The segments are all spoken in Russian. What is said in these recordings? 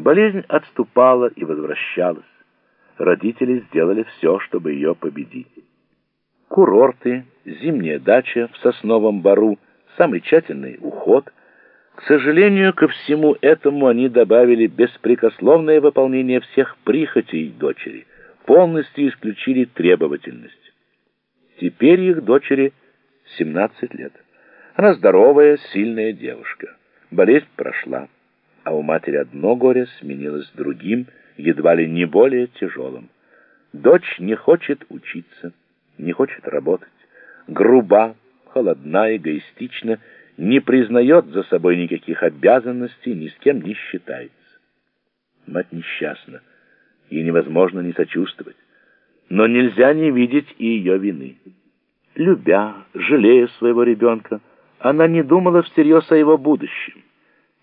Болезнь отступала и возвращалась. Родители сделали все, чтобы ее победить. Курорты, зимняя дача в Сосновом Бару, самый тщательный уход. К сожалению, ко всему этому они добавили беспрекословное выполнение всех прихотей дочери, полностью исключили требовательность. Теперь их дочери 17 лет. Она здоровая, сильная девушка. Болезнь прошла а у матери одно горе сменилось другим, едва ли не более тяжелым. Дочь не хочет учиться, не хочет работать, груба, холодна, эгоистична, не признает за собой никаких обязанностей, ни с кем не считается. Мать несчастна, ей невозможно не сочувствовать, но нельзя не видеть и ее вины. Любя, жалея своего ребенка, она не думала всерьез о его будущем.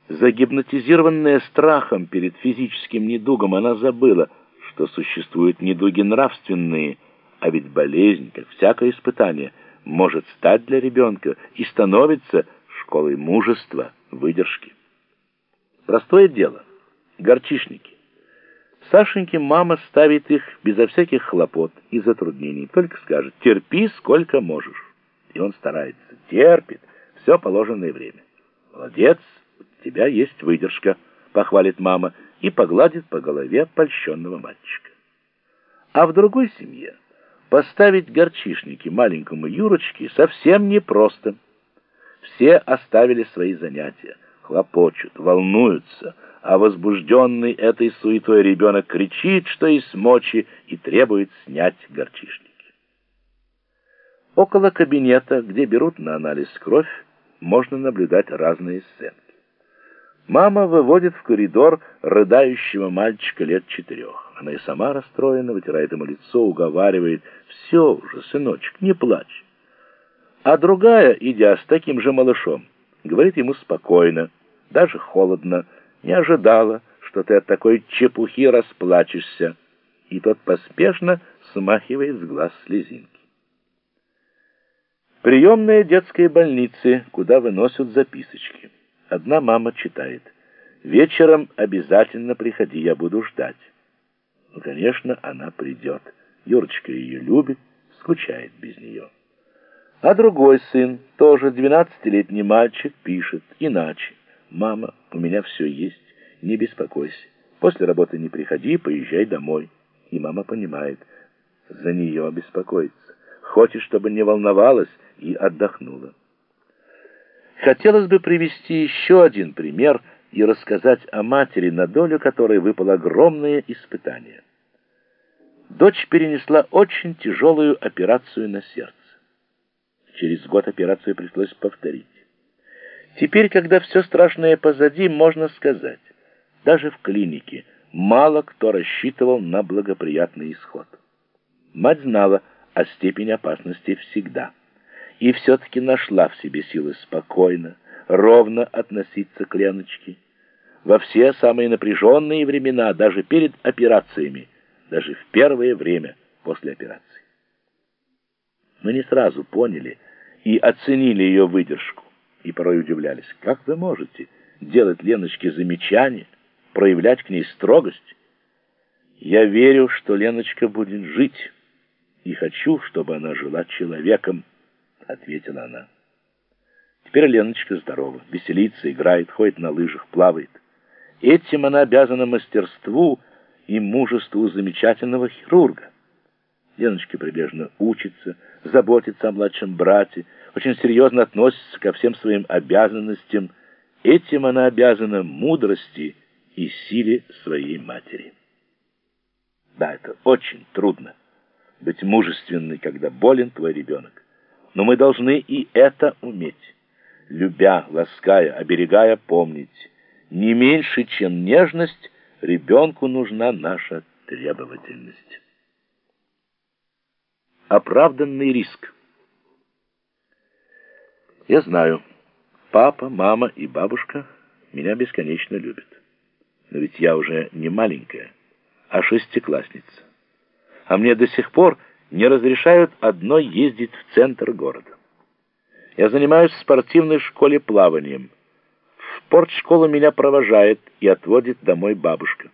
Загипнотизированная страхом перед физическим недугом, она забыла, что существуют недуги нравственные, а ведь болезнь, как всякое испытание, может стать для ребенка и становится школой мужества, выдержки. Простое дело. Горчишники. Сашеньке мама ставит их безо всяких хлопот и затруднений, только скажет «терпи сколько можешь». И он старается, терпит все положенное время. Молодец, тебя есть выдержка», — похвалит мама и погладит по голове польщенного мальчика. А в другой семье поставить горчишники маленькому Юрочке совсем непросто. Все оставили свои занятия, хлопочут, волнуются, а возбужденный этой суетой ребенок кричит, что из мочи, и требует снять горчишники. Около кабинета, где берут на анализ кровь, можно наблюдать разные сцены. Мама выводит в коридор рыдающего мальчика лет четырех. Она и сама расстроена, вытирает ему лицо, уговаривает. «Все уже, сыночек, не плачь». А другая, идя с таким же малышом, говорит ему спокойно, даже холодно, не ожидала, что ты от такой чепухи расплачешься. И тот поспешно смахивает с глаз слезинки. Приемная детской больницы, куда выносят записочки. Одна мама читает. «Вечером обязательно приходи, я буду ждать». Ну, конечно, она придет. Юрочка ее любит, скучает без нее. А другой сын, тоже двенадцатилетний мальчик, пишет иначе. «Мама, у меня все есть, не беспокойся. После работы не приходи, поезжай домой». И мама понимает, за нее беспокоится. Хочет, чтобы не волновалась и отдохнула. Хотелось бы привести еще один пример и рассказать о матери, на долю которой выпало огромное испытание. Дочь перенесла очень тяжелую операцию на сердце. Через год операцию пришлось повторить. Теперь, когда все страшное позади, можно сказать, даже в клинике мало кто рассчитывал на благоприятный исход. Мать знала о степени опасности всегда и все-таки нашла в себе силы спокойно, ровно относиться к Леночке. Во все самые напряженные времена, даже перед операциями, даже в первое время после операции. Мы не сразу поняли и оценили ее выдержку, и порой удивлялись, как вы можете делать Леночке замечания, проявлять к ней строгость. Я верю, что Леночка будет жить, и хочу, чтобы она жила человеком, — ответила она. Теперь Леночка здорова, веселится, играет, ходит на лыжах, плавает. Этим она обязана мастерству и мужеству замечательного хирурга. Леночка прилежно учится, заботится о младшем брате, очень серьезно относится ко всем своим обязанностям. Этим она обязана мудрости и силе своей матери. Да, это очень трудно, быть мужественной, когда болен твой ребенок. Но мы должны и это уметь, любя, лаская, оберегая, помнить. Не меньше, чем нежность, ребенку нужна наша требовательность. Оправданный риск. Я знаю, папа, мама и бабушка меня бесконечно любят. Но ведь я уже не маленькая, а шестиклассница. А мне до сих пор не разрешают одной ездить в центр города. Я занимаюсь в спортивной школе плаванием. В спортшколу меня провожает и отводит домой бабушка.